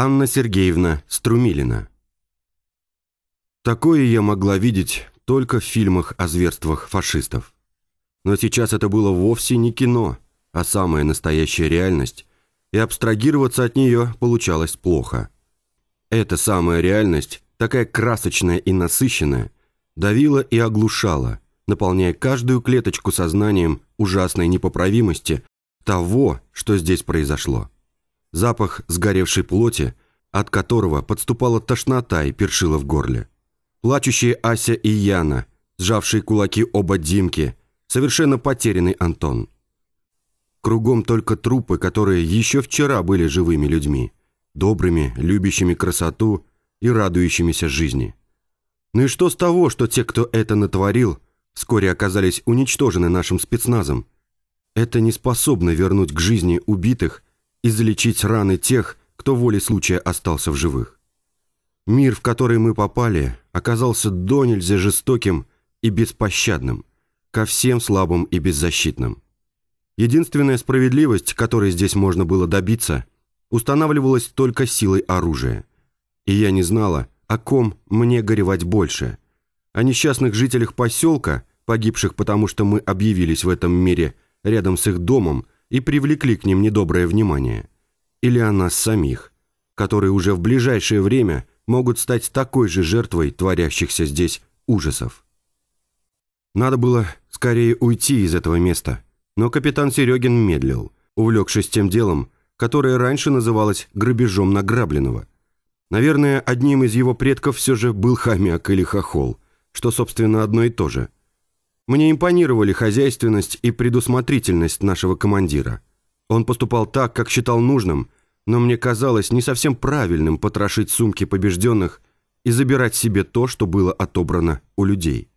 Анна Сергеевна Струмилина. Такое я могла видеть только в фильмах о зверствах фашистов. Но сейчас это было вовсе не кино, а самая настоящая реальность, и абстрагироваться от нее получалось плохо. Эта самая реальность, такая красочная и насыщенная, давила и оглушала, наполняя каждую клеточку сознанием ужасной непоправимости того, что здесь произошло. Запах сгоревшей плоти, от которого подступала тошнота и першила в горле. Плачущие Ася и Яна, сжавшие кулаки оба Димки, совершенно потерянный Антон. Кругом только трупы, которые еще вчера были живыми людьми, добрыми, любящими красоту и радующимися жизни. Ну и что с того, что те, кто это натворил, вскоре оказались уничтожены нашим спецназом? Это не способно вернуть к жизни убитых и залечить раны тех, кто волей случая остался в живых. Мир, в который мы попали, оказался до нельзя жестоким и беспощадным, ко всем слабым и беззащитным. Единственная справедливость, которой здесь можно было добиться, устанавливалась только силой оружия. И я не знала, о ком мне горевать больше. О несчастных жителях поселка, погибших потому, что мы объявились в этом мире рядом с их домом, и привлекли к ним недоброе внимание. Или о нас самих, которые уже в ближайшее время могут стать такой же жертвой творящихся здесь ужасов. Надо было скорее уйти из этого места, но капитан Серегин медлил, увлекшись тем делом, которое раньше называлось грабежом награбленного. Наверное, одним из его предков все же был хомяк или хохол, что, собственно, одно и то же – мне импонировали хозяйственность и предусмотрительность нашего командира. Он поступал так, как считал нужным, но мне казалось не совсем правильным потрошить сумки побежденных и забирать себе то, что было отобрано у людей.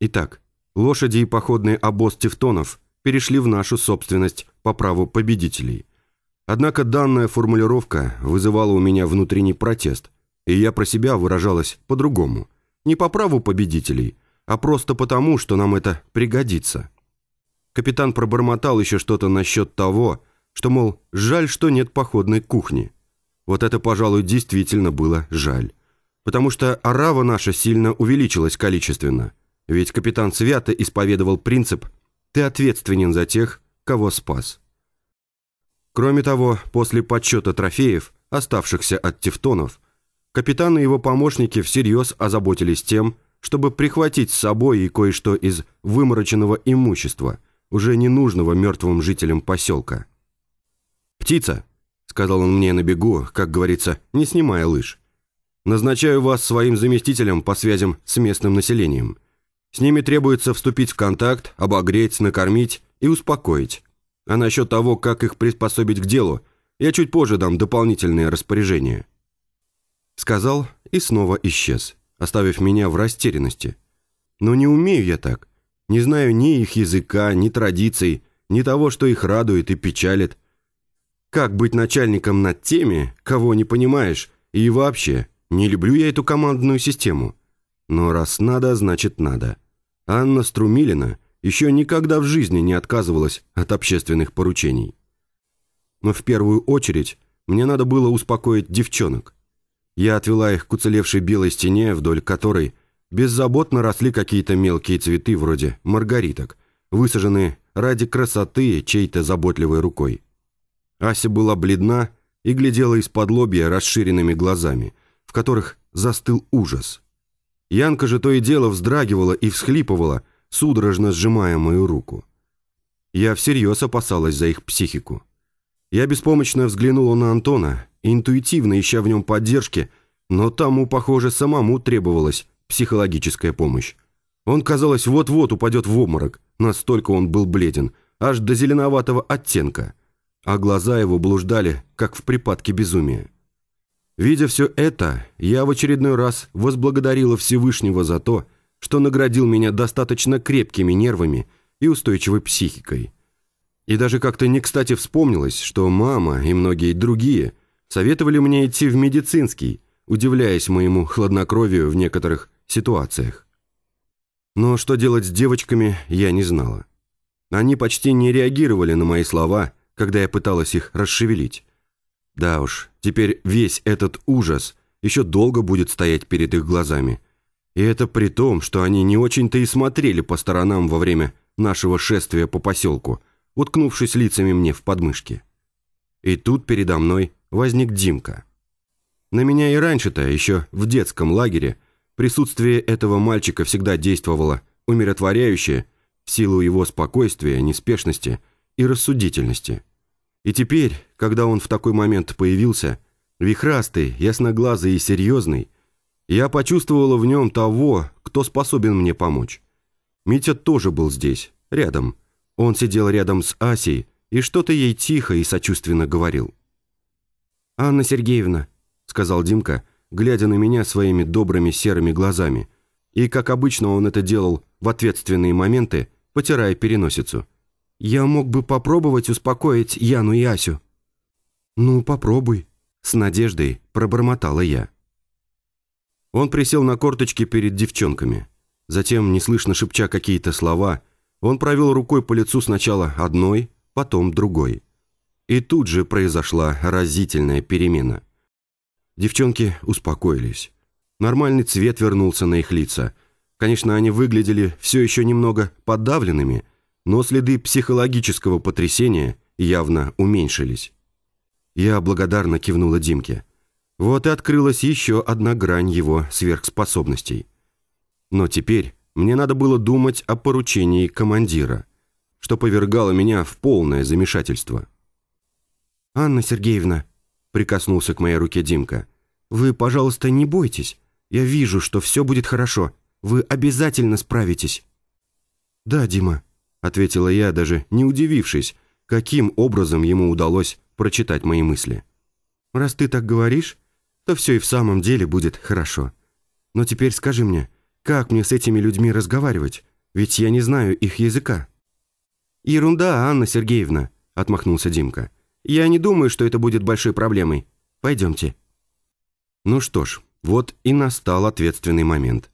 Итак, лошади и походный обоз тевтонов перешли в нашу собственность по праву победителей. Однако данная формулировка вызывала у меня внутренний протест, и я про себя выражалась по-другому. Не по праву победителей – а просто потому, что нам это пригодится. Капитан пробормотал еще что-то насчет того, что, мол, жаль, что нет походной кухни. Вот это, пожалуй, действительно было жаль. Потому что арава наша сильно увеличилась количественно. Ведь капитан свято исповедовал принцип «ты ответственен за тех, кого спас». Кроме того, после подсчета трофеев, оставшихся от тевтонов, капитан и его помощники всерьез озаботились тем, чтобы прихватить с собой и кое-что из вымороченного имущества, уже ненужного мертвым жителям поселка. «Птица», — сказал он мне на бегу, как говорится, не снимая лыж, «назначаю вас своим заместителем по связям с местным населением. С ними требуется вступить в контакт, обогреть, накормить и успокоить. А насчет того, как их приспособить к делу, я чуть позже дам дополнительные распоряжения». Сказал и снова исчез оставив меня в растерянности. Но не умею я так. Не знаю ни их языка, ни традиций, ни того, что их радует и печалит. Как быть начальником над теми, кого не понимаешь, и вообще, не люблю я эту командную систему. Но раз надо, значит надо. Анна Струмилина еще никогда в жизни не отказывалась от общественных поручений. Но в первую очередь мне надо было успокоить девчонок. Я отвела их к уцелевшей белой стене, вдоль которой беззаботно росли какие-то мелкие цветы вроде маргариток, высаженные ради красоты чьей-то заботливой рукой. Ася была бледна и глядела из-под лобья расширенными глазами, в которых застыл ужас. Янка же то и дело вздрагивала и всхлипывала, судорожно сжимая мою руку. Я всерьез опасалась за их психику. Я беспомощно взглянула на Антона, интуитивно ища в нем поддержки, но тому, похоже, самому требовалась психологическая помощь. Он, казалось, вот-вот упадет в обморок, настолько он был бледен, аж до зеленоватого оттенка, а глаза его блуждали, как в припадке безумия. Видя все это, я в очередной раз возблагодарила Всевышнего за то, что наградил меня достаточно крепкими нервами и устойчивой психикой. И даже как-то не кстати вспомнилось, что мама и многие другие советовали мне идти в медицинский, удивляясь моему хладнокровию в некоторых ситуациях. Но что делать с девочками, я не знала. Они почти не реагировали на мои слова, когда я пыталась их расшевелить. Да уж, теперь весь этот ужас еще долго будет стоять перед их глазами. И это при том, что они не очень-то и смотрели по сторонам во время нашего шествия по поселку, уткнувшись лицами мне в подмышки. И тут передо мной возник Димка. На меня и раньше-то, еще в детском лагере, присутствие этого мальчика всегда действовало умиротворяюще в силу его спокойствия, неспешности и рассудительности. И теперь, когда он в такой момент появился, вихрастый, ясноглазый и серьезный, я почувствовала в нем того, кто способен мне помочь. Митя тоже был здесь, рядом. Он сидел рядом с Асей и что-то ей тихо и сочувственно говорил. «Анна Сергеевна», — сказал Димка, глядя на меня своими добрыми серыми глазами, и, как обычно он это делал в ответственные моменты, потирая переносицу. «Я мог бы попробовать успокоить Яну и Асю». «Ну, попробуй», — с надеждой пробормотала я. Он присел на корточки перед девчонками. Затем, неслышно шепча какие-то слова, он провел рукой по лицу сначала одной, потом другой. И тут же произошла разительная перемена. Девчонки успокоились. Нормальный цвет вернулся на их лица. Конечно, они выглядели все еще немного подавленными, но следы психологического потрясения явно уменьшились. Я благодарно кивнула Димке. Вот и открылась еще одна грань его сверхспособностей. Но теперь мне надо было думать о поручении командира, что повергало меня в полное замешательство. «Анна Сергеевна», — прикоснулся к моей руке Димка, «вы, пожалуйста, не бойтесь. Я вижу, что все будет хорошо. Вы обязательно справитесь». «Да, Дима», — ответила я, даже не удивившись, каким образом ему удалось прочитать мои мысли. «Раз ты так говоришь, то все и в самом деле будет хорошо. Но теперь скажи мне, как мне с этими людьми разговаривать? Ведь я не знаю их языка». «Ерунда, Анна Сергеевна», — отмахнулся Димка. «Я не думаю, что это будет большой проблемой. Пойдемте». Ну что ж, вот и настал ответственный момент.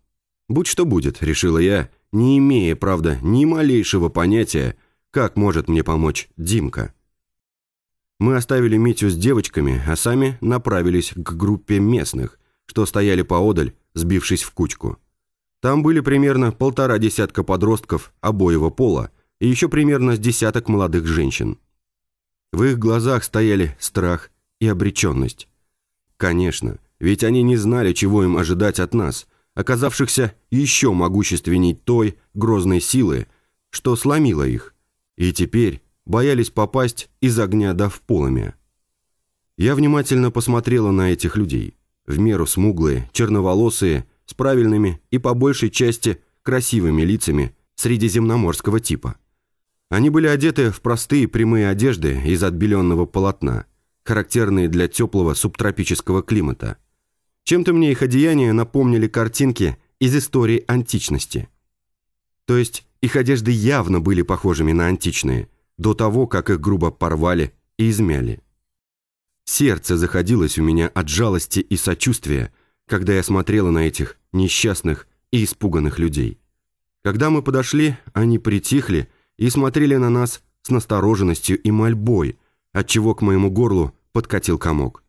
«Будь что будет», — решила я, не имея, правда, ни малейшего понятия, как может мне помочь Димка. Мы оставили Митю с девочками, а сами направились к группе местных, что стояли поодаль, сбившись в кучку. Там были примерно полтора десятка подростков обоего пола и еще примерно с десяток молодых женщин. В их глазах стояли страх и обреченность. Конечно, ведь они не знали, чего им ожидать от нас, оказавшихся еще могущественней той грозной силы, что сломила их, и теперь боялись попасть из огня до в полымя. Я внимательно посмотрела на этих людей, в меру смуглые, черноволосые, с правильными и по большей части красивыми лицами средиземноморского типа. Они были одеты в простые прямые одежды из отбеленного полотна, характерные для теплого субтропического климата. Чем-то мне их одеяния напомнили картинки из истории античности. То есть их одежды явно были похожими на античные, до того, как их грубо порвали и измяли. Сердце заходилось у меня от жалости и сочувствия, когда я смотрела на этих несчастных и испуганных людей. Когда мы подошли, они притихли и смотрели на нас с настороженностью и мольбой, отчего к моему горлу подкатил комок.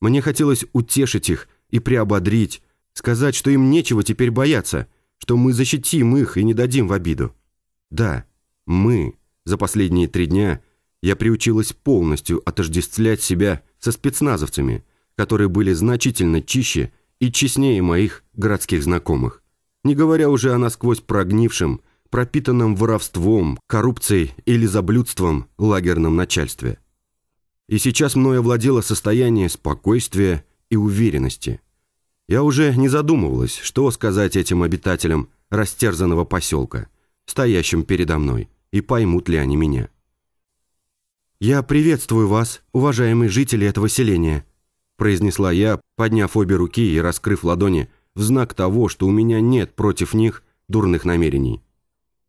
Мне хотелось утешить их и приободрить, сказать, что им нечего теперь бояться, что мы защитим их и не дадим в обиду. Да, мы. За последние три дня я приучилась полностью отождествлять себя со спецназовцами, которые были значительно чище и честнее моих городских знакомых. Не говоря уже о насквозь прогнившем, пропитанном воровством, коррупцией или заблюдством лагерном начальстве. И сейчас мною овладело состояние спокойствия и уверенности. Я уже не задумывалась, что сказать этим обитателям растерзанного поселка, стоящим передо мной, и поймут ли они меня. «Я приветствую вас, уважаемые жители этого селения», произнесла я, подняв обе руки и раскрыв ладони в знак того, что у меня нет против них дурных намерений.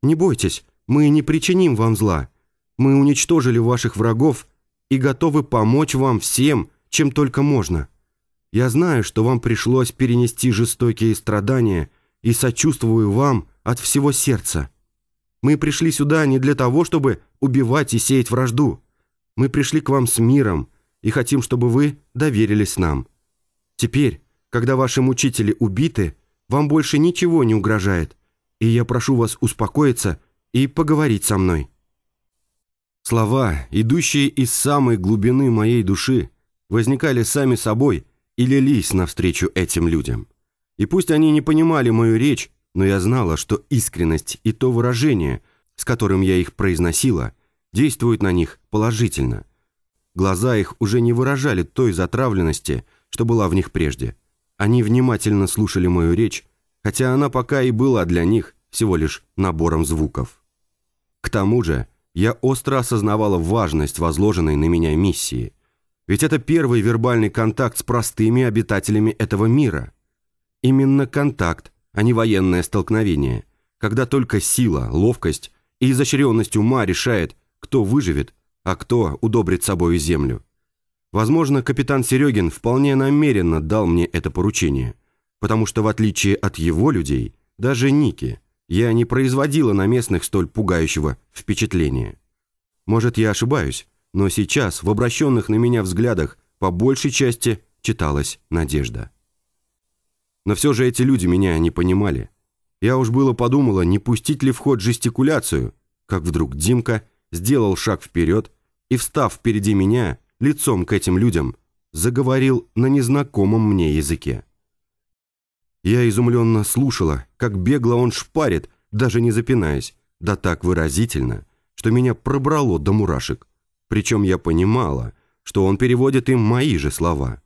«Не бойтесь, мы не причиним вам зла. Мы уничтожили ваших врагов и готовы помочь вам всем, чем только можно. Я знаю, что вам пришлось перенести жестокие страдания и сочувствую вам от всего сердца. Мы пришли сюда не для того, чтобы убивать и сеять вражду. Мы пришли к вам с миром, и хотим, чтобы вы доверились нам. Теперь, когда ваши мучители убиты, вам больше ничего не угрожает, и я прошу вас успокоиться и поговорить со мной». Слова, идущие из самой глубины моей души, возникали сами собой и лились навстречу этим людям. И пусть они не понимали мою речь, но я знала, что искренность и то выражение, с которым я их произносила, действуют на них положительно. Глаза их уже не выражали той затравленности, что была в них прежде. Они внимательно слушали мою речь, хотя она пока и была для них всего лишь набором звуков. К тому же, я остро осознавала важность возложенной на меня миссии. Ведь это первый вербальный контакт с простыми обитателями этого мира. Именно контакт, а не военное столкновение, когда только сила, ловкость и изощренность ума решает, кто выживет, а кто удобрит собою землю. Возможно, капитан Серегин вполне намеренно дал мне это поручение, потому что в отличие от его людей, даже Ники – я не производила на местных столь пугающего впечатления. Может, я ошибаюсь, но сейчас в обращенных на меня взглядах по большей части читалась надежда. Но все же эти люди меня не понимали. Я уж было подумала, не пустить ли в ход жестикуляцию, как вдруг Димка сделал шаг вперед и, встав впереди меня, лицом к этим людям, заговорил на незнакомом мне языке. Я изумленно слушала, как бегло он шпарит, даже не запинаясь, да так выразительно, что меня пробрало до мурашек. Причем я понимала, что он переводит им мои же слова.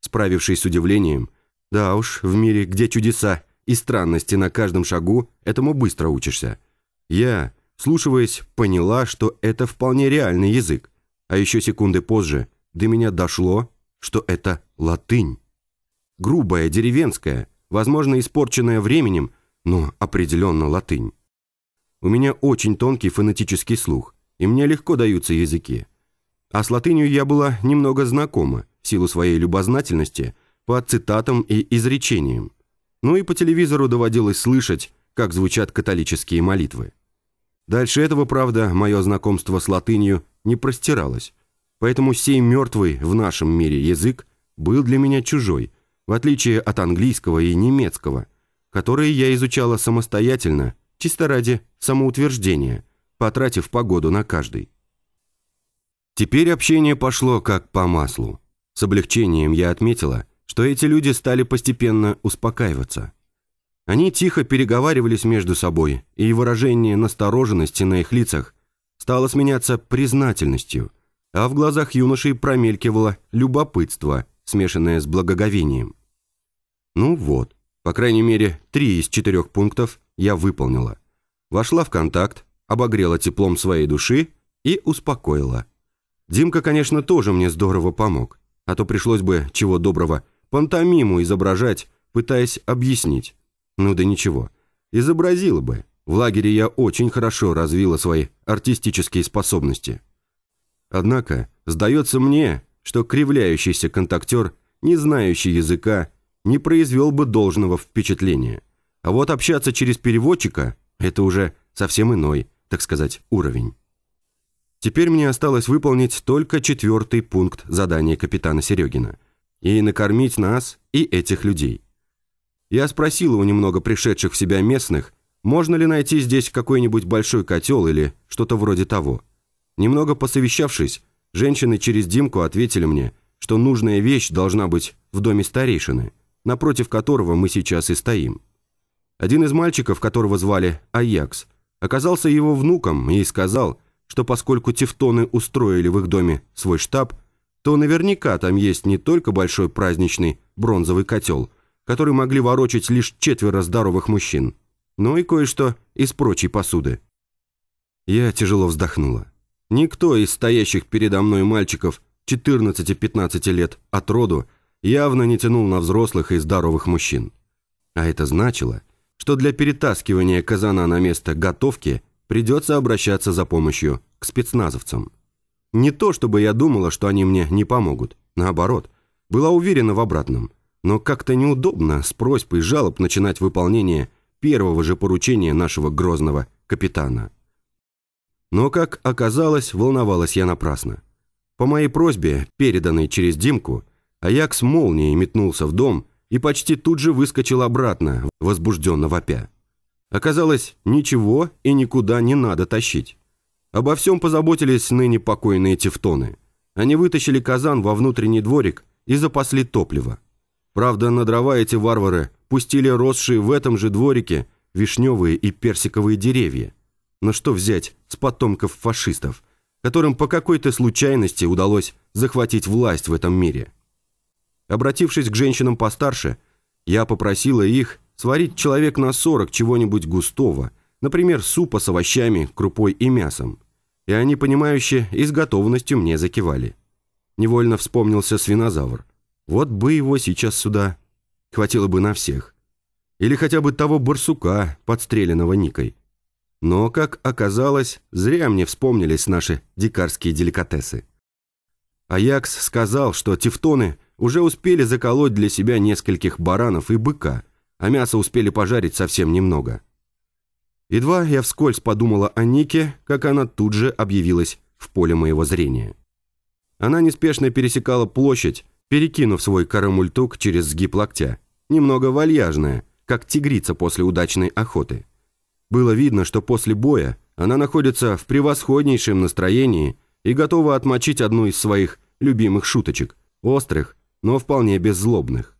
Справившись с удивлением, да уж, в мире, где чудеса и странности на каждом шагу, этому быстро учишься. Я, слушаясь, поняла, что это вполне реальный язык, а еще секунды позже до меня дошло, что это латынь грубая, деревенская, возможно, испорченная временем, но определенно латынь. У меня очень тонкий фонетический слух, и мне легко даются языки. А с латынью я была немного знакома, в силу своей любознательности, по цитатам и изречениям. Ну и по телевизору доводилось слышать, как звучат католические молитвы. Дальше этого, правда, мое знакомство с латынью не простиралось, поэтому сей мертвый в нашем мире язык был для меня чужой – в отличие от английского и немецкого, которые я изучала самостоятельно, чисто ради самоутверждения, потратив погоду на каждый. Теперь общение пошло как по маслу. С облегчением я отметила, что эти люди стали постепенно успокаиваться. Они тихо переговаривались между собой, и выражение настороженности на их лицах стало сменяться признательностью, а в глазах юношей промелькивало любопытство, смешанное с благоговением. Ну вот, по крайней мере, три из четырех пунктов я выполнила. Вошла в контакт, обогрела теплом своей души и успокоила. Димка, конечно, тоже мне здорово помог, а то пришлось бы, чего доброго, пантомиму изображать, пытаясь объяснить. Ну да ничего, изобразила бы. В лагере я очень хорошо развила свои артистические способности. Однако, сдается мне, что кривляющийся контактер, не знающий языка, не произвел бы должного впечатления. А вот общаться через переводчика – это уже совсем иной, так сказать, уровень. Теперь мне осталось выполнить только четвертый пункт задания капитана Серегина и накормить нас и этих людей. Я спросила у немного пришедших в себя местных, можно ли найти здесь какой-нибудь большой котел или что-то вроде того. Немного посовещавшись, женщины через Димку ответили мне, что нужная вещь должна быть в доме старейшины – напротив которого мы сейчас и стоим. Один из мальчиков, которого звали Аякс, оказался его внуком и сказал, что поскольку тевтоны устроили в их доме свой штаб, то наверняка там есть не только большой праздничный бронзовый котел, который могли ворочать лишь четверо здоровых мужчин, но и кое-что из прочей посуды. Я тяжело вздохнула. Никто из стоящих передо мной мальчиков 14-15 лет от роду явно не тянул на взрослых и здоровых мужчин. А это значило, что для перетаскивания казана на место готовки придется обращаться за помощью к спецназовцам. Не то, чтобы я думала, что они мне не помогут. Наоборот, была уверена в обратном. Но как-то неудобно с просьбой жалоб начинать выполнение первого же поручения нашего грозного капитана. Но, как оказалось, волновалась я напрасно. По моей просьбе, переданной через Димку, Аякс молнией метнулся в дом и почти тут же выскочил обратно, возбужденно вопя. Оказалось, ничего и никуда не надо тащить. Обо всем позаботились ныне покойные тефтоны. Они вытащили казан во внутренний дворик и запасли топливо. Правда, на дрова эти варвары пустили росшие в этом же дворике вишневые и персиковые деревья. Но что взять с потомков фашистов, которым по какой-то случайности удалось захватить власть в этом мире? Обратившись к женщинам постарше, я попросила их сварить человек на 40 чего-нибудь густого, например, супа с овощами, крупой и мясом. И они, понимающие, и с готовностью мне закивали. Невольно вспомнился свинозавр. Вот бы его сейчас сюда. Хватило бы на всех. Или хотя бы того барсука, подстреленного Никой. Но, как оказалось, зря мне вспомнились наши дикарские деликатесы. Аякс сказал, что тевтоны уже успели заколоть для себя нескольких баранов и быка, а мяса успели пожарить совсем немного. Едва я вскользь подумала о Нике, как она тут же объявилась в поле моего зрения. Она неспешно пересекала площадь, перекинув свой карамультук через сгиб локтя, немного вальяжная, как тигрица после удачной охоты. Было видно, что после боя она находится в превосходнейшем настроении и готова отмочить одну из своих любимых шуточек, острых, но вполне беззлобных.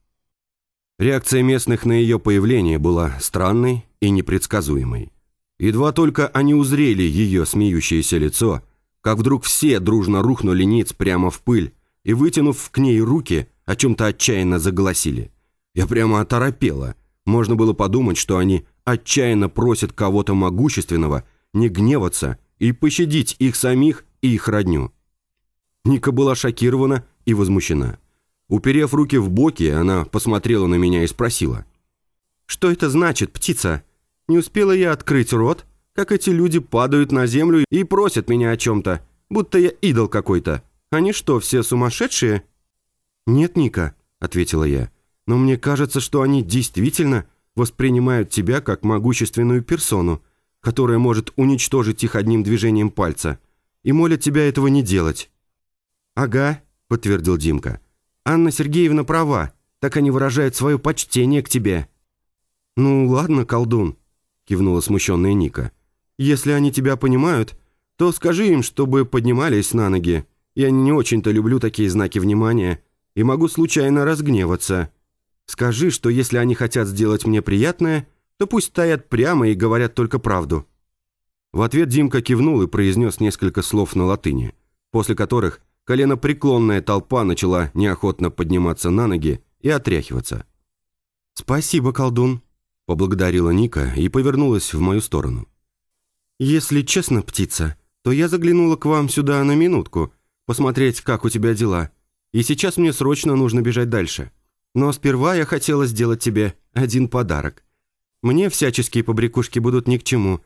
Реакция местных на ее появление была странной и непредсказуемой. Едва только они узрели ее смеющееся лицо, как вдруг все дружно рухнули ниц прямо в пыль и, вытянув к ней руки, о чем-то отчаянно заголосили. Я прямо оторопела. Можно было подумать, что они отчаянно просят кого-то могущественного не гневаться и пощадить их самих и их родню. Ника была шокирована и возмущена. Уперев руки в боки, она посмотрела на меня и спросила. «Что это значит, птица? Не успела я открыть рот, как эти люди падают на землю и просят меня о чем-то, будто я идол какой-то. Они что, все сумасшедшие?» «Нет, Ника», — ответила я, «но мне кажется, что они действительно воспринимают тебя как могущественную персону, которая может уничтожить их одним движением пальца, и молят тебя этого не делать». «Ага», — подтвердил Димка, — Анна Сергеевна права, так они выражают свое почтение к тебе». «Ну ладно, колдун», — кивнула смущенная Ника. «Если они тебя понимают, то скажи им, чтобы поднимались на ноги. Я не очень-то люблю такие знаки внимания и могу случайно разгневаться. Скажи, что если они хотят сделать мне приятное, то пусть стоят прямо и говорят только правду». В ответ Димка кивнул и произнес несколько слов на латыни, после которых коленопреклонная толпа начала неохотно подниматься на ноги и отряхиваться. «Спасибо, колдун», — поблагодарила Ника и повернулась в мою сторону. «Если честно, птица, то я заглянула к вам сюда на минутку, посмотреть, как у тебя дела, и сейчас мне срочно нужно бежать дальше. Но сперва я хотела сделать тебе один подарок. Мне всяческие побрякушки будут ни к чему,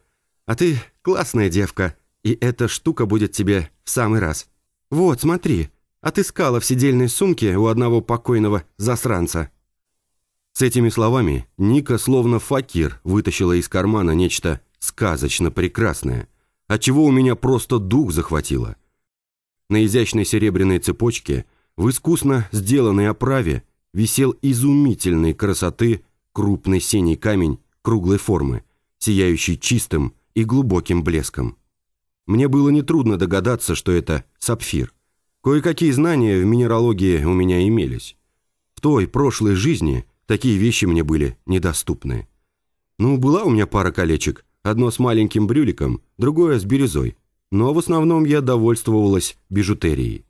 а ты классная девка, и эта штука будет тебе в самый раз». «Вот, смотри, отыскала в сидельной сумке у одного покойного засранца». С этими словами Ника, словно факир, вытащила из кармана нечто сказочно прекрасное, отчего у меня просто дух захватило. На изящной серебряной цепочке, в искусно сделанной оправе, висел изумительной красоты крупный синий камень круглой формы, сияющий чистым и глубоким блеском. Мне было нетрудно догадаться, что это сапфир. Кое-какие знания в минералогии у меня имелись. В той прошлой жизни такие вещи мне были недоступны. Ну, была у меня пара колечек, одно с маленьким брюликом, другое с бирюзой, но в основном я довольствовалась бижутерией.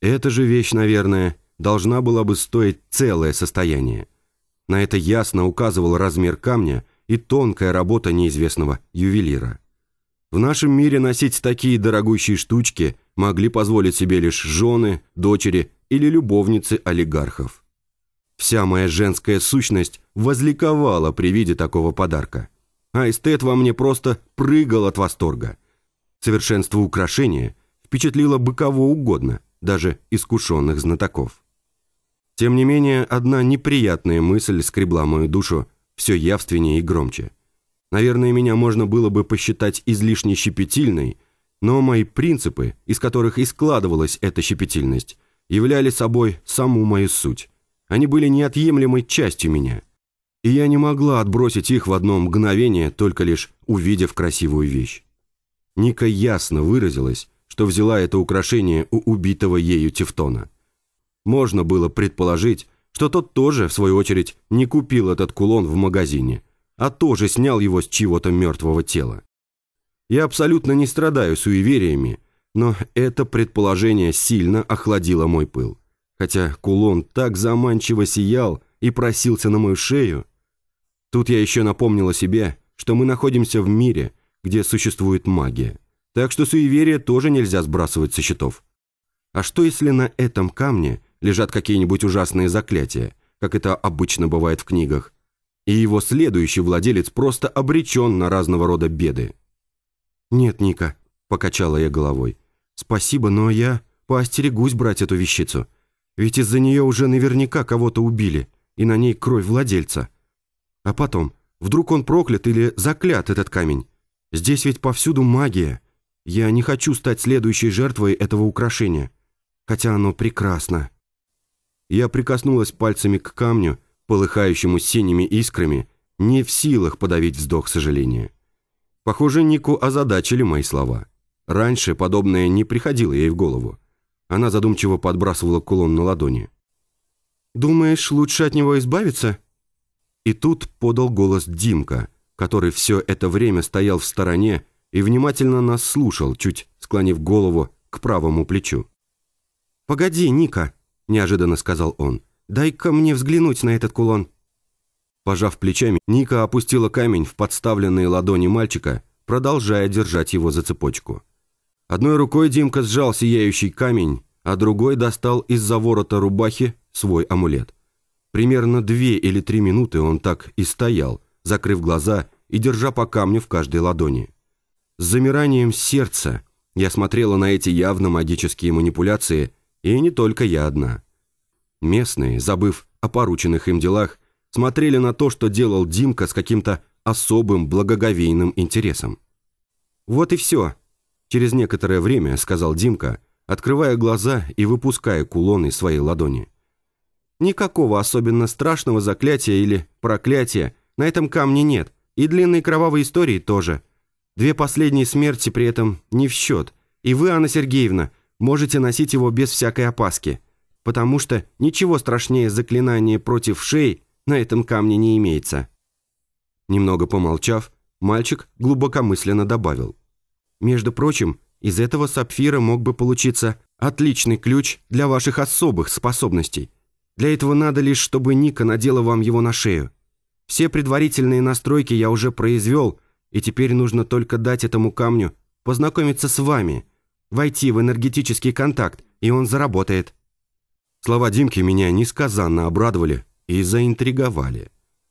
Эта же вещь, наверное, должна была бы стоить целое состояние. На это ясно указывал размер камня и тонкая работа неизвестного ювелира. В нашем мире носить такие дорогущие штучки могли позволить себе лишь жены, дочери или любовницы олигархов. Вся моя женская сущность возликовала при виде такого подарка. А эстет во мне просто прыгал от восторга. Совершенство украшения впечатлило бы кого угодно, даже искушенных знатоков. Тем не менее, одна неприятная мысль скребла мою душу все явственнее и громче – Наверное, меня можно было бы посчитать излишне щепетильной, Но мои принципы, из которых и складывалась эта щепетильность, являли собой саму мою суть. Они были неотъемлемой частью меня. И я не могла отбросить их в одно мгновение, только лишь увидев красивую вещь. Ника ясно выразилась, что взяла это украшение у убитого ею Тевтона. Можно было предположить, что тот тоже, в свою очередь, не купил этот кулон в магазине, а тоже снял его с чьего-то мертвого тела. Я абсолютно не страдаю суевериями, но это предположение сильно охладило мой пыл. Хотя кулон так заманчиво сиял и просился на мою шею. Тут я еще напомнила себе, что мы находимся в мире, где существует магия. Так что суеверия тоже нельзя сбрасывать со счетов. А что если на этом камне лежат какие-нибудь ужасные заклятия, как это обычно бывает в книгах, и его следующий владелец просто обречен на разного рода беды? «Нет, Ника», — покачала я головой, — «спасибо, но я поостерегусь брать эту вещицу, ведь из-за нее уже наверняка кого-то убили, и на ней кровь владельца. А потом, вдруг он проклят или заклят, этот камень? Здесь ведь повсюду магия. Я не хочу стать следующей жертвой этого украшения, хотя оно прекрасно». Я прикоснулась пальцами к камню, полыхающему синими искрами, не в силах подавить вздох сожаления. Похоже, Нику озадачили мои слова. Раньше подобное не приходило ей в голову. Она задумчиво подбрасывала кулон на ладони. «Думаешь, лучше от него избавиться?» И тут подал голос Димка, который все это время стоял в стороне и внимательно нас слушал, чуть склонив голову к правому плечу. «Погоди, Ника», – неожиданно сказал он. «Дай-ка мне взглянуть на этот кулон». Пожав плечами, Ника опустила камень в подставленные ладони мальчика, продолжая держать его за цепочку. Одной рукой Димка сжал сияющий камень, а другой достал из-за ворота рубахи свой амулет. Примерно две или три минуты он так и стоял, закрыв глаза и держа по камню в каждой ладони. С замиранием сердца я смотрела на эти явно магические манипуляции – и не только я одна. Местные, забыв о порученных им делах, смотрели на то, что делал Димка с каким-то особым благоговейным интересом. «Вот и все», – через некоторое время сказал Димка, открывая глаза и выпуская кулон из своей ладони. «Никакого особенно страшного заклятия или проклятия на этом камне нет, и длинной кровавой истории тоже. Две последние смерти при этом не в счет. И вы, Анна Сергеевна, – можете носить его без всякой опаски, потому что ничего страшнее заклинания против шеи на этом камне не имеется». Немного помолчав, мальчик глубокомысленно добавил. «Между прочим, из этого сапфира мог бы получиться отличный ключ для ваших особых способностей. Для этого надо лишь, чтобы Ника надела вам его на шею. Все предварительные настройки я уже произвел, и теперь нужно только дать этому камню познакомиться с вами – войти в энергетический контакт, и он заработает». Слова Димки меня несказанно обрадовали и заинтриговали.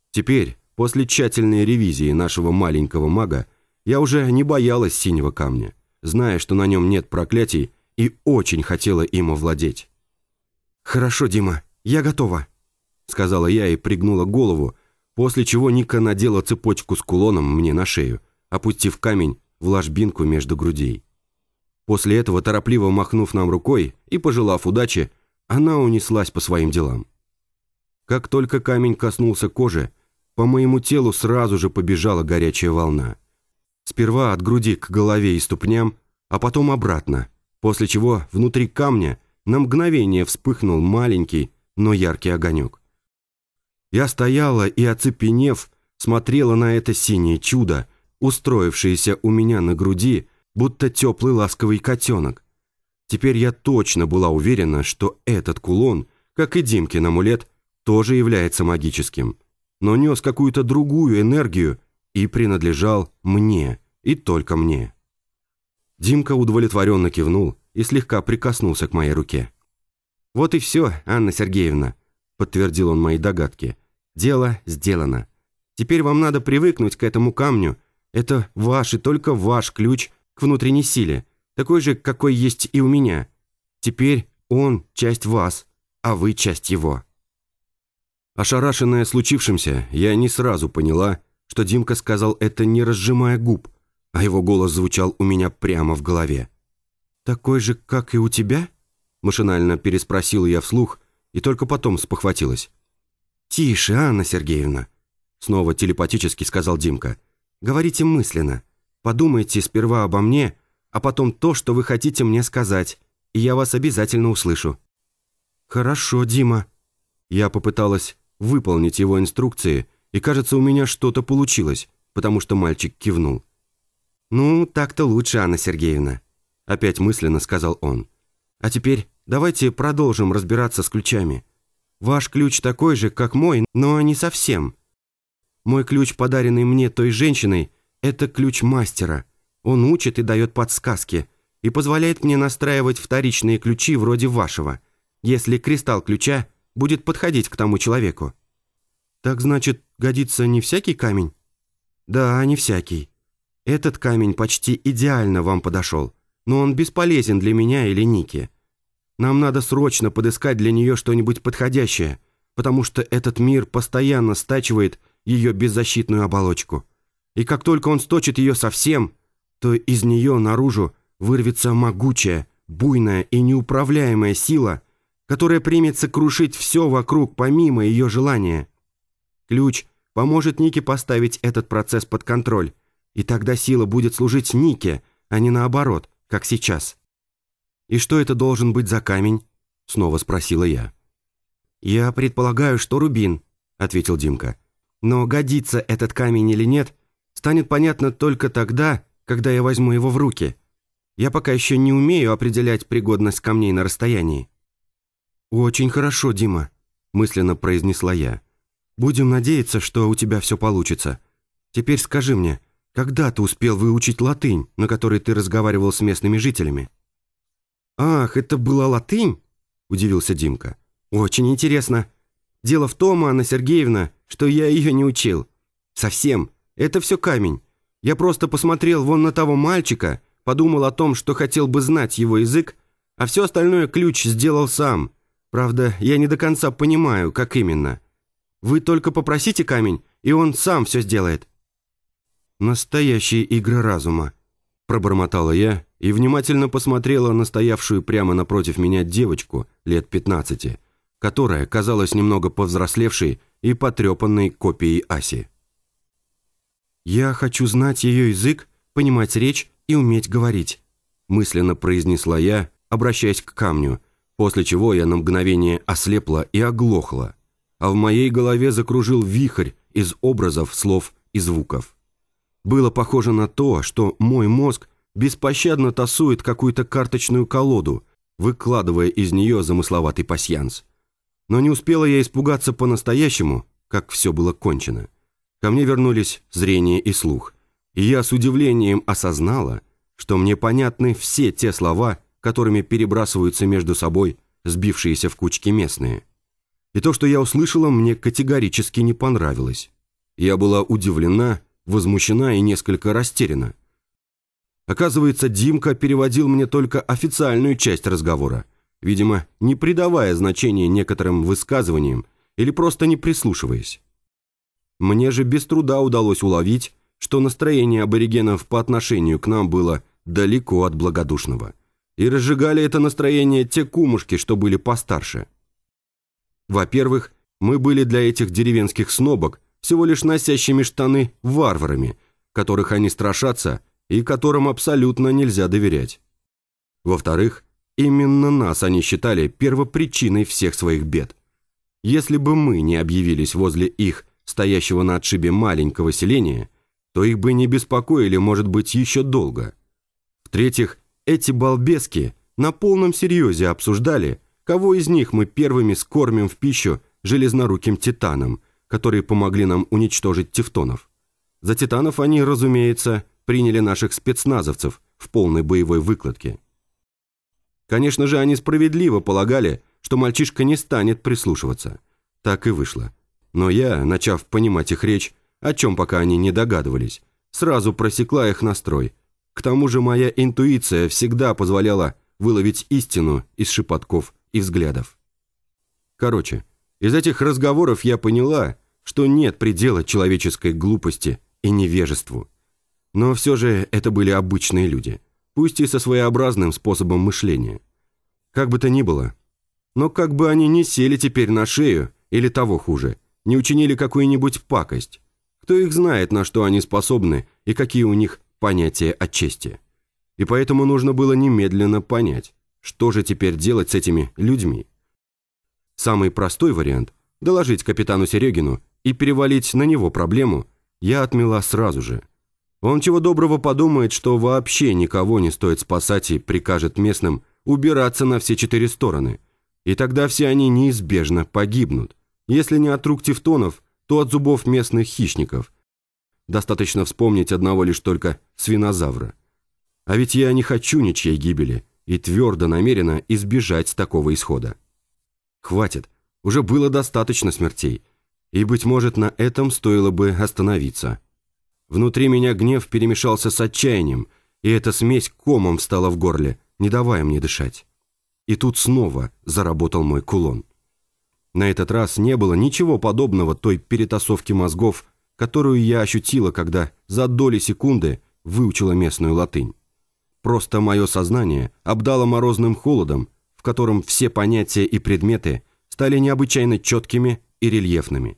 Теперь, после тщательной ревизии нашего маленького мага, я уже не боялась синего камня, зная, что на нем нет проклятий, и очень хотела им овладеть. «Хорошо, Дима, я готова», — сказала я и пригнула голову, после чего Ника надела цепочку с кулоном мне на шею, опустив камень в ложбинку между грудей. После этого, торопливо махнув нам рукой и пожелав удачи, она унеслась по своим делам. Как только камень коснулся кожи, по моему телу сразу же побежала горячая волна. Сперва от груди к голове и ступням, а потом обратно, после чего внутри камня на мгновение вспыхнул маленький, но яркий огонек. Я стояла и, оцепенев, смотрела на это синее чудо, устроившееся у меня на груди, будто теплый ласковый котенок. Теперь я точно была уверена, что этот кулон, как и Димкин амулет, тоже является магическим, но нес какую-то другую энергию и принадлежал мне, и только мне. Димка удовлетворенно кивнул и слегка прикоснулся к моей руке. «Вот и все, Анна Сергеевна», — подтвердил он мои догадки. «Дело сделано. Теперь вам надо привыкнуть к этому камню. Это ваш и только ваш ключ к внутренней силе, такой же, какой есть и у меня. Теперь он часть вас, а вы часть его». Ошарашенная случившимся, я не сразу поняла, что Димка сказал это не разжимая губ, а его голос звучал у меня прямо в голове. «Такой же, как и у тебя?» Машинально переспросила я вслух и только потом спохватилась. «Тише, Анна Сергеевна!» Снова телепатически сказал Димка. «Говорите мысленно. Подумайте сперва обо мне, а потом то, что вы хотите мне сказать, и я вас обязательно услышу». «Хорошо, Дима». Я попыталась выполнить его инструкции, и, кажется, у меня что-то получилось, потому что мальчик кивнул. «Ну, так-то лучше, Анна Сергеевна», — опять мысленно сказал он. «А теперь давайте продолжим разбираться с ключами. Ваш ключ такой же, как мой, но не совсем. Мой ключ, подаренный мне той женщиной, это ключ мастера. Он учит и дает подсказки, и позволяет мне настраивать вторичные ключи вроде вашего, если кристалл ключа будет подходить к тому человеку. Так значит, годится не всякий камень? Да, не всякий. Этот камень почти идеально вам подошел, но он бесполезен для меня или Ники. Нам надо срочно подыскать для нее что-нибудь подходящее, потому что этот мир постоянно стачивает ее беззащитную оболочку. И как только он сточит ее совсем, то из нее наружу вырвется могучая, буйная и неуправляемая сила, которая примется крушить все вокруг помимо ее желания. Ключ поможет Нике поставить этот процесс под контроль, и тогда сила будет служить Нике, а не наоборот, как сейчас. «И что это должен быть за камень?» — снова спросила я. «Я предполагаю, что рубин», — ответил Димка. «Но годится этот камень или нет, станет понятно только тогда, когда я возьму его в руки. Я пока еще не умею определять пригодность камней на расстоянии». «Очень хорошо, Дима», — мысленно произнесла я. «Будем надеяться, что у тебя все получится. Теперь скажи мне, когда ты успел выучить латынь, на которой ты разговаривал с местными жителями?» «Ах, это была латынь?» – удивился Димка. «Очень интересно. Дело в том, Анна Сергеевна, что я ее не учил. Совсем. Это все камень. Я просто посмотрел вон на того мальчика, подумал о том, что хотел бы знать его язык, а все остальное ключ сделал сам. Правда, я не до конца понимаю, как именно. Вы только попросите камень, и он сам все сделает». «Настоящие игры разума», – пробормотала я и внимательно посмотрела на стоявшую прямо напротив меня девочку лет 15, которая казалась немного повзрослевшей и потрепанной копией Аси. «Я хочу знать ее язык, понимать речь и уметь говорить», мысленно произнесла я, обращаясь к камню, после чего я на мгновение ослепла и оглохла, а в моей голове закружил вихрь из образов, слов и звуков. Было похоже на то, что мой мозг беспощадно тасует какую-то карточную колоду, выкладывая из нее замысловатый пасьянс. Но не успела я испугаться по-настоящему, как все было кончено. Ко мне вернулись зрение и слух, и я с удивлением осознала, что мне понятны все те слова, которыми перебрасываются между собой сбившиеся в кучки местные. И то, что я услышала, мне категорически не понравилось. Я была удивлена, возмущена и несколько растеряна. Оказывается, Димка переводил мне только официальную часть разговора, видимо, не придавая значения некоторым высказываниям или просто не прислушиваясь. Мне же без труда удалось уловить, что настроение аборигенов по отношению к нам было далеко от благодушного. И разжигали это настроение те кумушки, что были постарше. Во-первых, мы были для этих деревенских снобок всего лишь носящими штаны варварами, которых они страшатся – и которым абсолютно нельзя доверять. Во-вторых, именно нас они считали первопричиной всех своих бед. Если бы мы не объявились возле их, стоящего на отшибе маленького селения, то их бы не беспокоили, может быть, еще долго. В-третьих, эти балбески на полном серьезе обсуждали, кого из них мы первыми скормим в пищу железноруким титанам, которые помогли нам уничтожить тевтонов. За титанов они, разумеется, приняли наших спецназовцев в полной боевой выкладке. Конечно же, они справедливо полагали, что мальчишка не станет прислушиваться. Так и вышло. Но я, начав понимать их речь, о чем пока они не догадывались, сразу просекла их настрой. К тому же моя интуиция всегда позволяла выловить истину из шепотков и взглядов. Короче, из этих разговоров я поняла, что нет предела человеческой глупости и невежеству. Но все же это были обычные люди, пусть и со своеобразным способом мышления. Как бы то ни было, но как бы они не сели теперь на шею, или того хуже, не учинили какую-нибудь пакость, кто их знает, на что они способны и какие у них понятия о чести. И поэтому нужно было немедленно понять, что же теперь делать с этими людьми. Самый простой вариант – доложить капитану Серегину и перевалить на него проблему – я отмела сразу же. Он чего доброго подумает, что вообще никого не стоит спасать и прикажет местным убираться на все четыре стороны. И тогда все они неизбежно погибнут. Если не от рук тевтонов, то от зубов местных хищников. Достаточно вспомнить одного лишь только свинозавра. А ведь я не хочу ничьей гибели и твердо намерена избежать такого исхода. Хватит, уже было достаточно смертей – и, быть может, на этом стоило бы остановиться. Внутри меня гнев перемешался с отчаянием, и эта смесь комом встала в горле, не давая мне дышать. И тут снова заработал мой кулон. На этот раз не было ничего подобного той перетасовки мозгов, которую я ощутила, когда за доли секунды выучила местную латынь. Просто мое сознание обдало морозным холодом, в котором все понятия и предметы стали необычайно четкими и рельефными.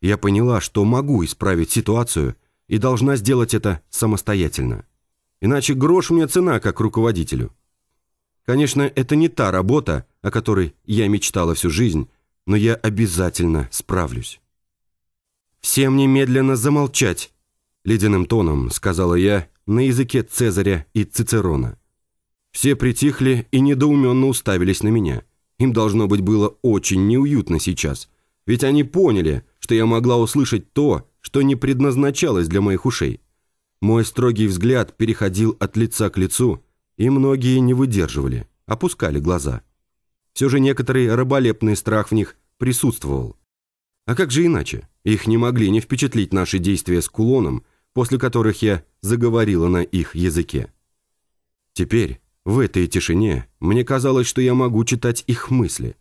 Я поняла, что могу исправить ситуацию и должна сделать это самостоятельно. Иначе грош мне цена как руководителю. Конечно, это не та работа, о которой я мечтала всю жизнь, но я обязательно справлюсь. «Всем немедленно замолчать!» – ледяным тоном сказала я на языке Цезаря и Цицерона. Все притихли и недоуменно уставились на меня. Им должно быть было очень неуютно сейчас, ведь они поняли – что я могла услышать то, что не предназначалось для моих ушей. Мой строгий взгляд переходил от лица к лицу, и многие не выдерживали, опускали глаза. Все же некоторый раболепный страх в них присутствовал. А как же иначе? Их не могли не впечатлить наши действия с кулоном, после которых я заговорила на их языке. Теперь, в этой тишине, мне казалось, что я могу читать их мысли.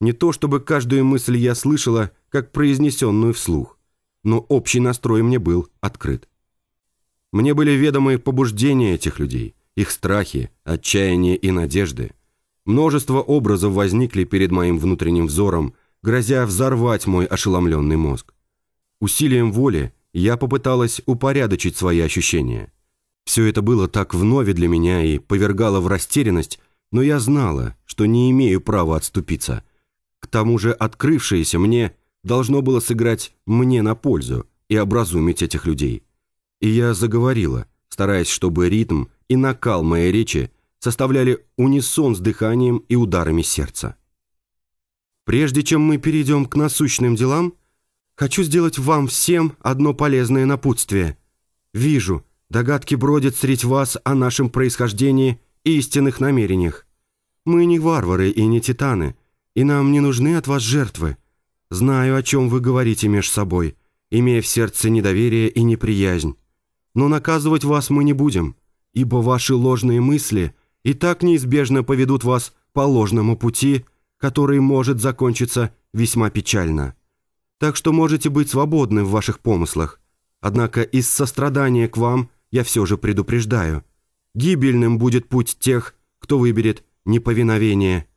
Не то чтобы каждую мысль я слышала, как произнесенную вслух, но общий настрой мне был открыт. Мне были ведомы побуждения этих людей, их страхи, отчаяние и надежды. Множество образов возникли перед моим внутренним взором, грозя взорвать мой ошеломленный мозг. Усилием воли я попыталась упорядочить свои ощущения. Все это было так вновь для меня и повергало в растерянность, но я знала, что не имею права отступиться. К тому же открывшееся мне должно было сыграть мне на пользу и образумить этих людей. И я заговорила, стараясь, чтобы ритм и накал моей речи составляли унисон с дыханием и ударами сердца. Прежде чем мы перейдем к насущным делам, хочу сделать вам всем одно полезное напутствие. Вижу, догадки бродят средь вас о нашем происхождении и истинных намерениях. Мы не варвары и не титаны, и нам не нужны от вас жертвы. Знаю, о чем вы говорите меж собой, имея в сердце недоверие и неприязнь. Но наказывать вас мы не будем, ибо ваши ложные мысли и так неизбежно поведут вас по ложному пути, который может закончиться весьма печально. Так что можете быть свободны в ваших помыслах. Однако из сострадания к вам я все же предупреждаю. Гибельным будет путь тех, кто выберет неповиновение.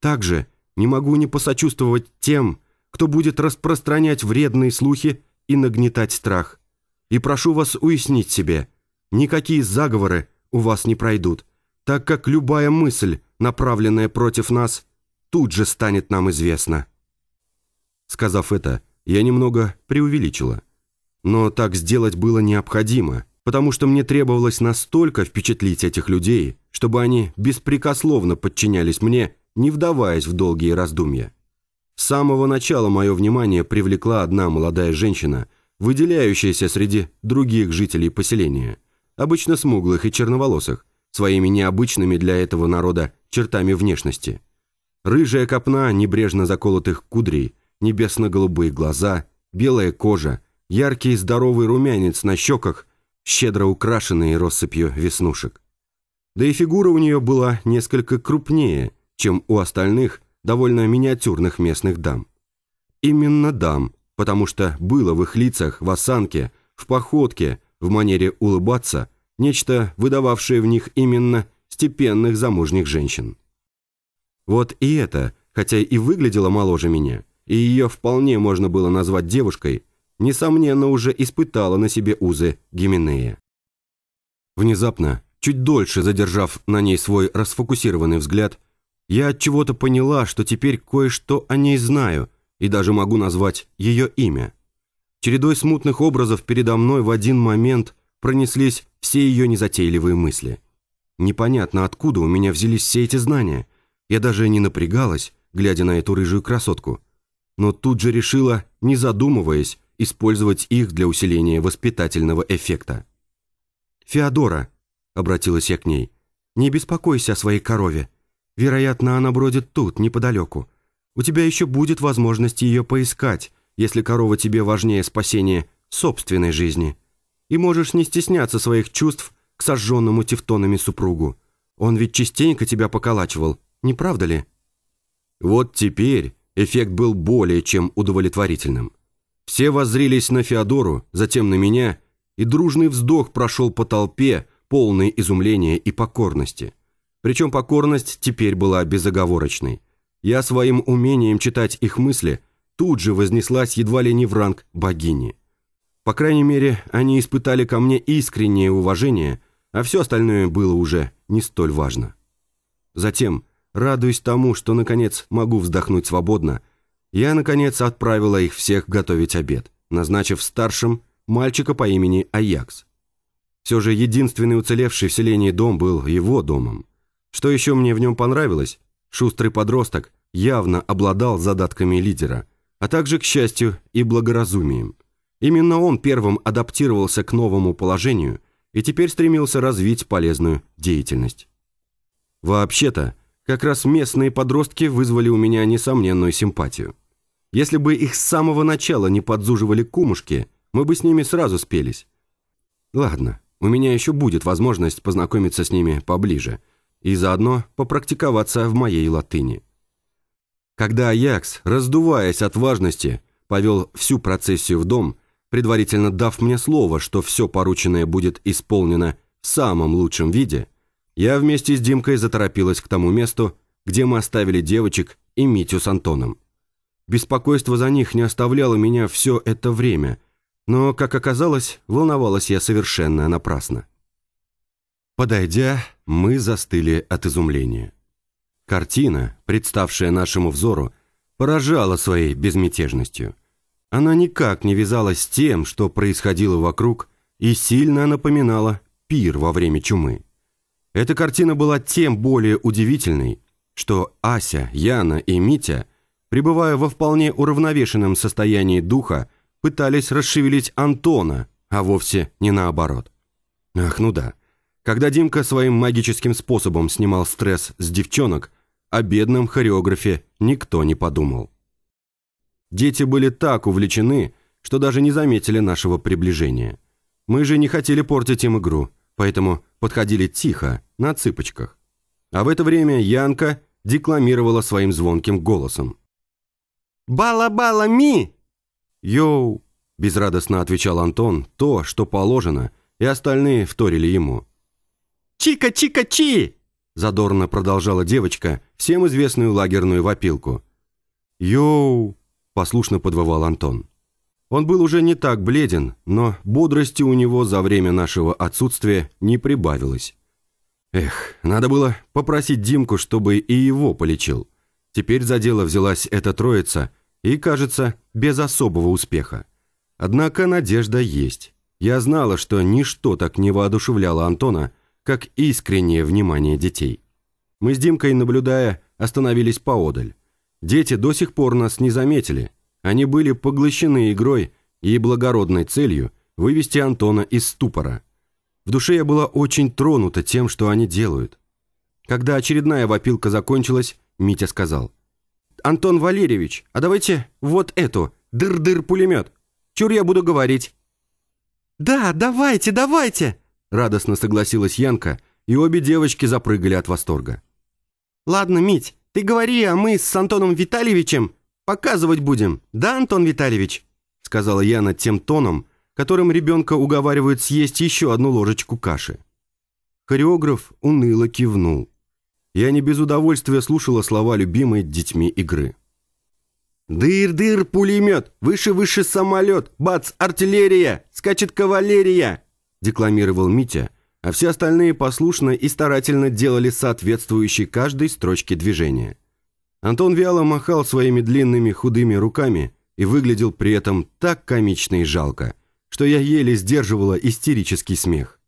Также не могу не посочувствовать тем, кто будет распространять вредные слухи и нагнетать страх. И прошу вас уяснить себе, никакие заговоры у вас не пройдут, так как любая мысль, направленная против нас, тут же станет нам известна. Сказав это, я немного преувеличила. Но так сделать было необходимо, потому что мне требовалось настолько впечатлить этих людей, чтобы они беспрекословно подчинялись мне, не вдаваясь в долгие раздумья. С самого начала мое внимание привлекла одна молодая женщина, выделяющаяся среди других жителей поселения, обычно смуглых и черноволосых, своими необычными для этого народа чертами внешности. Рыжая копна небрежно заколотых кудрей, небесно-голубые глаза, белая кожа, яркий здоровый румянец на щеках, щедро украшенные россыпью веснушек. Да и фигура у нее была несколько крупнее, чем у остальных – довольно миниатюрных местных дам. Именно дам, потому что было в их лицах, в осанке, в походке, в манере улыбаться, нечто, выдававшее в них именно степенных замужних женщин. Вот и это, хотя и выглядела моложе меня, и ее вполне можно было назвать девушкой, несомненно уже испытала на себе узы Гименея. Внезапно, чуть дольше задержав на ней свой расфокусированный взгляд, я от чего-то поняла, что теперь кое-что о ней знаю и даже могу назвать ее имя. Чередой смутных образов передо мной в один момент пронеслись все ее незатейливые мысли. Непонятно, откуда у меня взялись все эти знания. Я даже не напрягалась, глядя на эту рыжую красотку. Но тут же решила, не задумываясь, использовать их для усиления воспитательного эффекта. «Феодора», — обратилась я к ней, — «не беспокойся о своей корове. Вероятно, она бродит тут, неподалеку. У тебя еще будет возможность ее поискать, если корова тебе важнее спасения собственной жизни. И можешь не стесняться своих чувств к сожженному тевтонами супругу. Он ведь частенько тебя поколачивал, не правда ли?» Вот теперь эффект был более чем удовлетворительным. Все воззрились на Феодору, затем на меня, и дружный вздох прошел по толпе, полный изумления и покорности. Причем покорность теперь была безоговорочной. Я своим умением читать их мысли тут же вознеслась едва ли не в ранг богини. По крайней мере, они испытали ко мне искреннее уважение, а все остальное было уже не столь важно. Затем, радуясь тому, что, наконец, могу вздохнуть свободно, я, наконец, отправила их всех готовить обед, назначив старшим мальчика по имени Аякс. Все же единственный уцелевший в селении дом был его домом. Что еще мне в нем понравилось? Шустрый подросток явно обладал задатками лидера, а также, к счастью, и благоразумием. Именно он первым адаптировался к новому положению и теперь стремился развить полезную деятельность. Вообще-то, как раз местные подростки вызвали у меня несомненную симпатию. Если бы их с самого начала не подзуживали кумушки, мы бы с ними сразу спелись. Ладно, у меня еще будет возможность познакомиться с ними поближе и заодно попрактиковаться в моей латыни. Когда Аякс, раздуваясь от важности, повел всю процессию в дом, предварительно дав мне слово, что все порученное будет исполнено в самом лучшем виде, я вместе с Димкой заторопилась к тому месту, где мы оставили девочек и Митю с Антоном. Беспокойство за них не оставляло меня все это время, но, как оказалось, волновалась я совершенно напрасно. Подойдя, мы застыли от изумления. Картина, представшая нашему взору, поражала своей безмятежностью. Она никак не вязалась с тем, что происходило вокруг, и сильно напоминала пир во время чумы. Эта картина была тем более удивительной, что Ася, Яна и Митя, пребывая во вполне уравновешенном состоянии духа, пытались расшевелить Антона, а вовсе не наоборот. Ах, ну да. Когда Димка своим магическим способом снимал стресс с девчонок, о бедном хореографе никто не подумал. Дети были так увлечены, что даже не заметили нашего приближения. Мы же не хотели портить им игру, поэтому подходили тихо, на цыпочках. А в это время Янка декламировала своим звонким голосом. «Бала-бала-ми!» «Йоу!» – безрадостно отвечал Антон то, что положено, и остальные вторили ему. «Чика-чика-чи!» – задорно продолжала девочка всем известную лагерную вопилку. «Йоу!» – послушно подвывал Антон. Он был уже не так бледен, но бодрости у него за время нашего отсутствия не прибавилось. Эх, надо было попросить Димку, чтобы и его полечил. Теперь за дело взялась эта троица, и, кажется, без особого успеха. Однако надежда есть. Я знала, что ничто так не воодушевляло Антона, как искреннее внимание детей. Мы с Димкой, наблюдая, остановились поодаль. Дети до сих пор нас не заметили. Они были поглощены игрой и благородной целью вывести Антона из ступора. В душе я была очень тронута тем, что они делают. Когда очередная вопилка закончилась, Митя сказал – Антон Валерьевич, а давайте вот эту, дыр-дыр-пулемет. Чур я буду говорить». «Да, давайте, давайте!» Радостно согласилась Янка, и обе девочки запрыгали от восторга. «Ладно, Мить, ты говори, а мы с Антоном Витальевичем показывать будем, да, Антон Витальевич?» Сказала Яна тем тоном, которым ребенка уговаривают съесть еще одну ложечку каши. Хореограф уныло кивнул. Я не без удовольствия слушала слова любимой детьми игры. «Дыр-дыр, пулемет! Выше-выше самолет! Бац, артиллерия! Скачет кавалерия!» декламировал Митя, а все остальные послушно и старательно делали соответствующие каждой строчке движения. Антон вяло махал своими длинными худыми руками и выглядел при этом так комично и жалко, что я еле сдерживала истерический смех.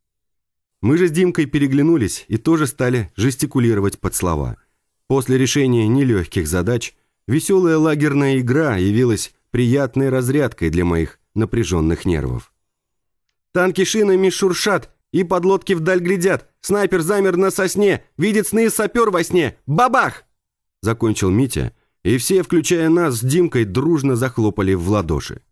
Мы же с Димкой переглянулись и тоже стали жестикулировать под слова. После решения нелегких задач веселая лагерная игра явилась приятной разрядкой для моих напряженных нервов. «Танки шинами шуршат, и подлодки вдаль глядят. Снайпер замер на сосне, видит сны сапер во сне. Бабах!» Закончил Митя, и все, включая нас с Димкой, дружно захлопали в ладоши.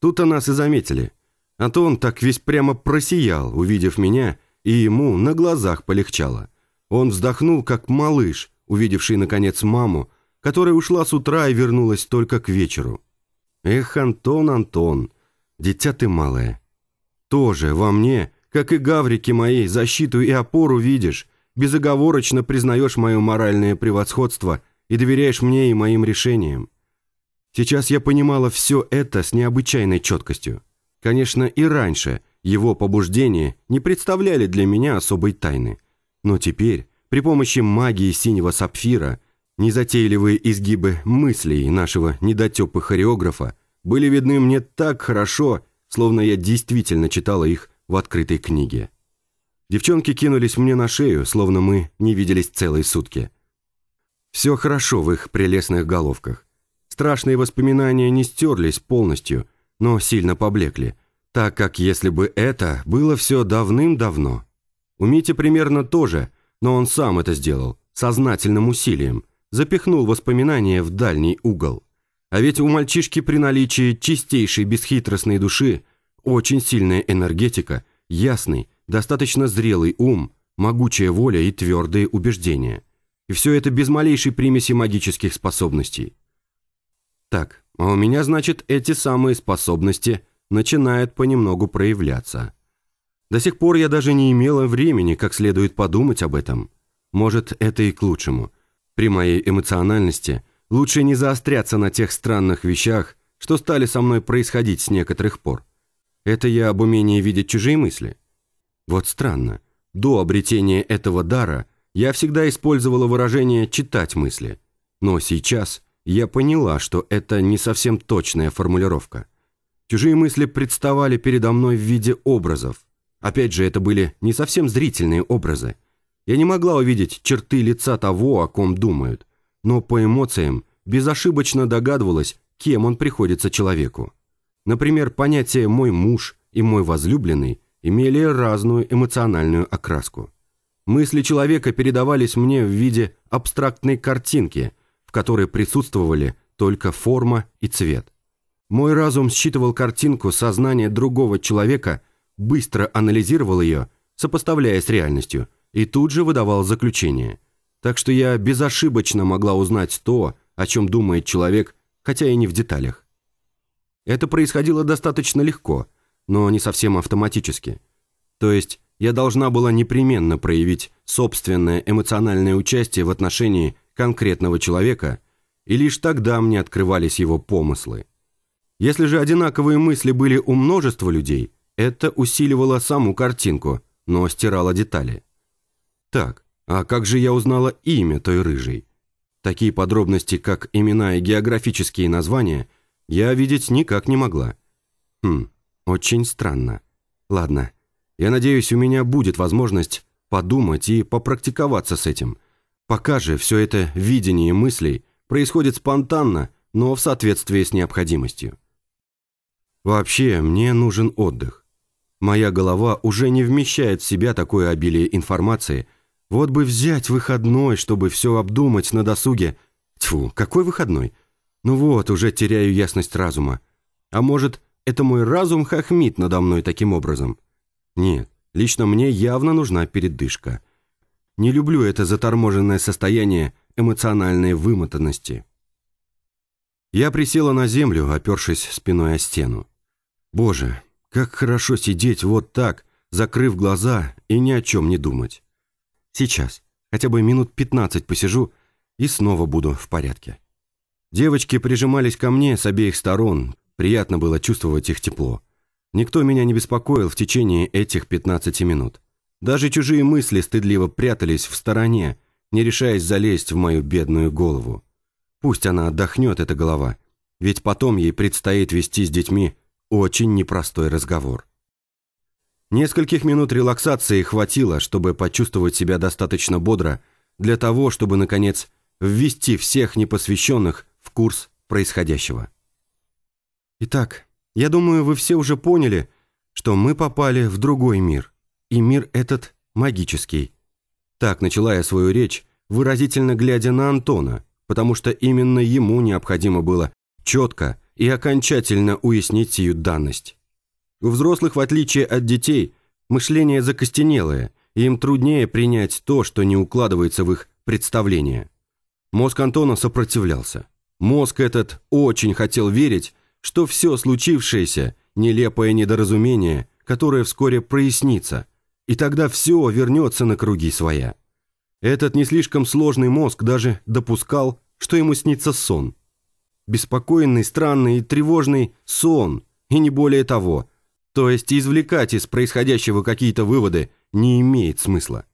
Тут-то нас и заметили. Антон так весь прямо просиял, увидев меня, и ему на глазах полегчало. Он вздохнул, как малыш, увидевший, наконец, маму, которая ушла с утра и вернулась только к вечеру. «Эх, Антон, Антон, дитя ты малое. Тоже во мне, как и гаврики мои, защиту и опору видишь, безоговорочно признаешь мое моральное превосходство и доверяешь мне и моим решениям. Сейчас я понимала все это с необычайной четкостью. Конечно, и раньше его побуждения не представляли для меня особой тайны. Но теперь, при помощи магии синего сапфира, незатейливые изгибы мыслей нашего недотепы хореографа были видны мне так хорошо, словно я действительно читала их в открытой книге. Девчонки кинулись мне на шею, словно мы не виделись целые сутки. Все хорошо в их прелестных головках. Страшные воспоминания не стерлись полностью, но сильно поблекли, так как если бы это было все давным-давно. У Мити примерно то же, но он сам это сделал, сознательным усилием, запихнул воспоминания в дальний угол. А ведь у мальчишки при наличии чистейшей бесхитростной души очень сильная энергетика, ясный, достаточно зрелый ум, могучая воля и твердые убеждения. И все это без малейшей примеси магических способностей. Так, а у меня, значит, эти самые способности начинают понемногу проявляться. До сих пор я даже не имела времени как следует подумать об этом. Может, это и к лучшему. При моей эмоциональности лучше не заостряться на тех странных вещах, что стали со мной происходить с некоторых пор. Это я об умении видеть чужие мысли. Вот странно. До обретения этого дара я всегда использовала выражение «читать мысли». Но сейчас я поняла, что это не совсем точная формулировка. Чужие мысли представали передо мной в виде образов. Опять же, это были не совсем зрительные образы. Я не могла увидеть черты лица того, о ком думают, но по эмоциям безошибочно догадывалась, кем он приходится человеку. Например, понятие «мой муж» и «мой возлюбленный» имели разную эмоциональную окраску. Мысли человека передавались мне в виде абстрактной картинки, в которой присутствовали только форма и цвет. Мой разум считывал картинку сознания другого человека, быстро анализировал ее, сопоставляя с реальностью, и тут же выдавал заключение. Так что я безошибочно могла узнать то, о чем думает человек, хотя и не в деталях. Это происходило достаточно легко – но не совсем автоматически. То есть я должна была непременно проявить собственное эмоциональное участие в отношении конкретного человека, и лишь тогда мне открывались его помыслы. Если же одинаковые мысли были у множества людей, это усиливало саму картинку, но стирало детали. Так, а как же я узнала имя той рыжей? Такие подробности, как имена и географические названия, я видеть никак не могла. Хм, очень странно. Ладно, я надеюсь, у меня будет возможность подумать и попрактиковаться с этим. Пока же все это видение мыслей происходит спонтанно, но в соответствии с необходимостью. Вообще, мне нужен отдых. Моя голова уже не вмещает в себя такое обилие информации. Вот бы взять выходной, чтобы все обдумать на досуге. Тьфу, какой выходной? Ну вот, уже теряю ясность разума. А может, это мой разум хохмит надо мной таким образом. Нет, лично мне явно нужна передышка. Не люблю это заторможенное состояние эмоциональной вымотанности. Я присела на землю, опершись спиной о стену. Боже, Как хорошо сидеть вот так, закрыв глаза и ни о чем не думать. Сейчас, хотя бы минут 15 посижу и снова буду в порядке. Девочки прижимались ко мне с обеих сторон, приятно было чувствовать их тепло. Никто меня не беспокоил в течение этих 15 минут. Даже чужие мысли стыдливо прятались в стороне, не решаясь залезть в мою бедную голову. Пусть она отдохнет, эта голова, ведь потом ей предстоит вести с детьми очень непростой разговор. Нескольких минут релаксации хватило, чтобы почувствовать себя достаточно бодро для того, чтобы, наконец, ввести всех непосвященных в курс происходящего. Итак, я думаю, вы все уже поняли, что мы попали в другой мир, и мир этот магический. Так начала я свою речь, выразительно глядя на Антона, потому что именно ему необходимо было четко и окончательно уяснить сию данность. У взрослых, в отличие от детей, мышление закостенелое, и им труднее принять то, что не укладывается в их представление. Мозг Антона сопротивлялся. Мозг этот очень хотел верить, что все случившееся – нелепое недоразумение, которое вскоре прояснится, и тогда все вернется на круги своя. Этот не слишком сложный мозг даже допускал, что ему снится сон. Беспокойный, странный и тревожный сон, и не более того. То есть извлекать из происходящего какие-то выводы не имеет смысла.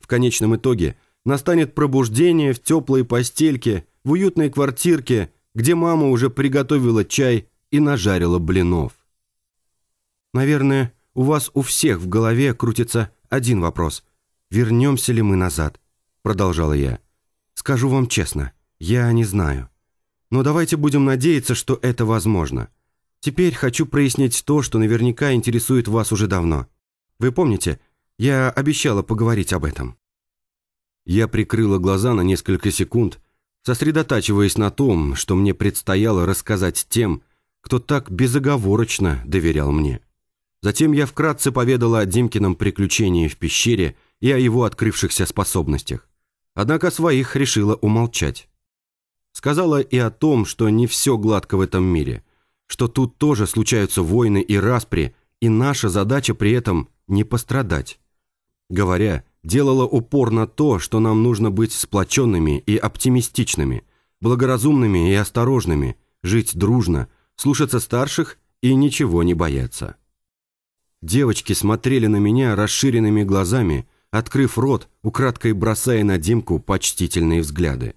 В конечном итоге настанет пробуждение в теплой постельке, в уютной квартирке, где мама уже приготовила чай и нажарила блинов. Наверное, у вас у всех в голове крутится один вопрос. Вернемся ли мы назад? Продолжала я. Скажу вам честно, я не знаю. Но давайте будем надеяться, что это возможно. Теперь хочу прояснить то, что наверняка интересует вас уже давно. Вы помните, я обещала поговорить об этом. Я прикрыла глаза на несколько секунд, сосредотачиваясь на том, что мне предстояло рассказать тем, кто так безоговорочно доверял мне. Затем я вкратце поведала о Димкином приключении в пещере и о его открывшихся способностях. Однако своих решила умолчать. Сказала и о том, что не все гладко в этом мире, что тут тоже случаются войны и распри, и наша задача при этом не пострадать. Говоря, делала упор на то, что нам нужно быть сплоченными и оптимистичными, благоразумными и осторожными, жить дружно, слушаться старших и ничего не бояться. Девочки смотрели на меня расширенными глазами, открыв рот, украдкой бросая на Димку почтительные взгляды.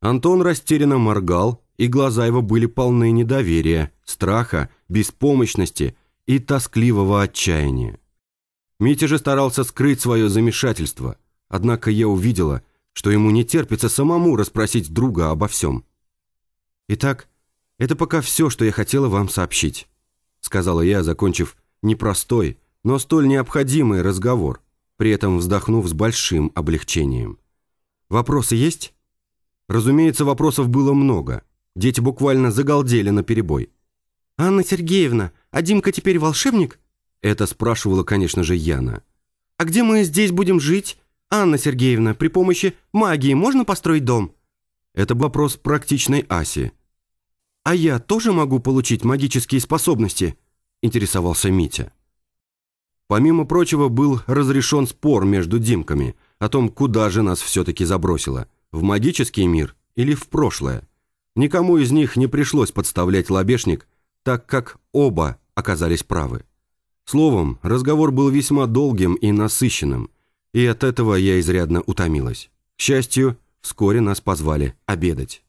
Антон растерянно моргал, и глаза его были полны недоверия, страха, беспомощности и тоскливого отчаяния. Митя же старался скрыть свое замешательство, однако я увидела, что ему не терпится самому расспросить друга обо всем. «Итак, это пока все, что я хотела вам сообщить», сказала я, закончив непростой, но столь необходимый разговор, при этом вздохнув с большим облегчением. «Вопросы есть?» Разумеется, вопросов было много. Дети буквально загалдели на перебой. «Анна Сергеевна, а Димка теперь волшебник?» Это спрашивала, конечно же, Яна. «А где мы здесь будем жить? Анна Сергеевна, при помощи магии можно построить дом?» Это вопрос практичной Аси. «А я тоже могу получить магические способности?» интересовался Митя. Помимо прочего, был разрешен спор между Димками о том, куда же нас все-таки забросило – в магический мир или в прошлое. Никому из них не пришлось подставлять лобешник, так как оба оказались правы. Словом, разговор был весьма долгим и насыщенным, и от этого я изрядно утомилась. К счастью, вскоре нас позвали обедать.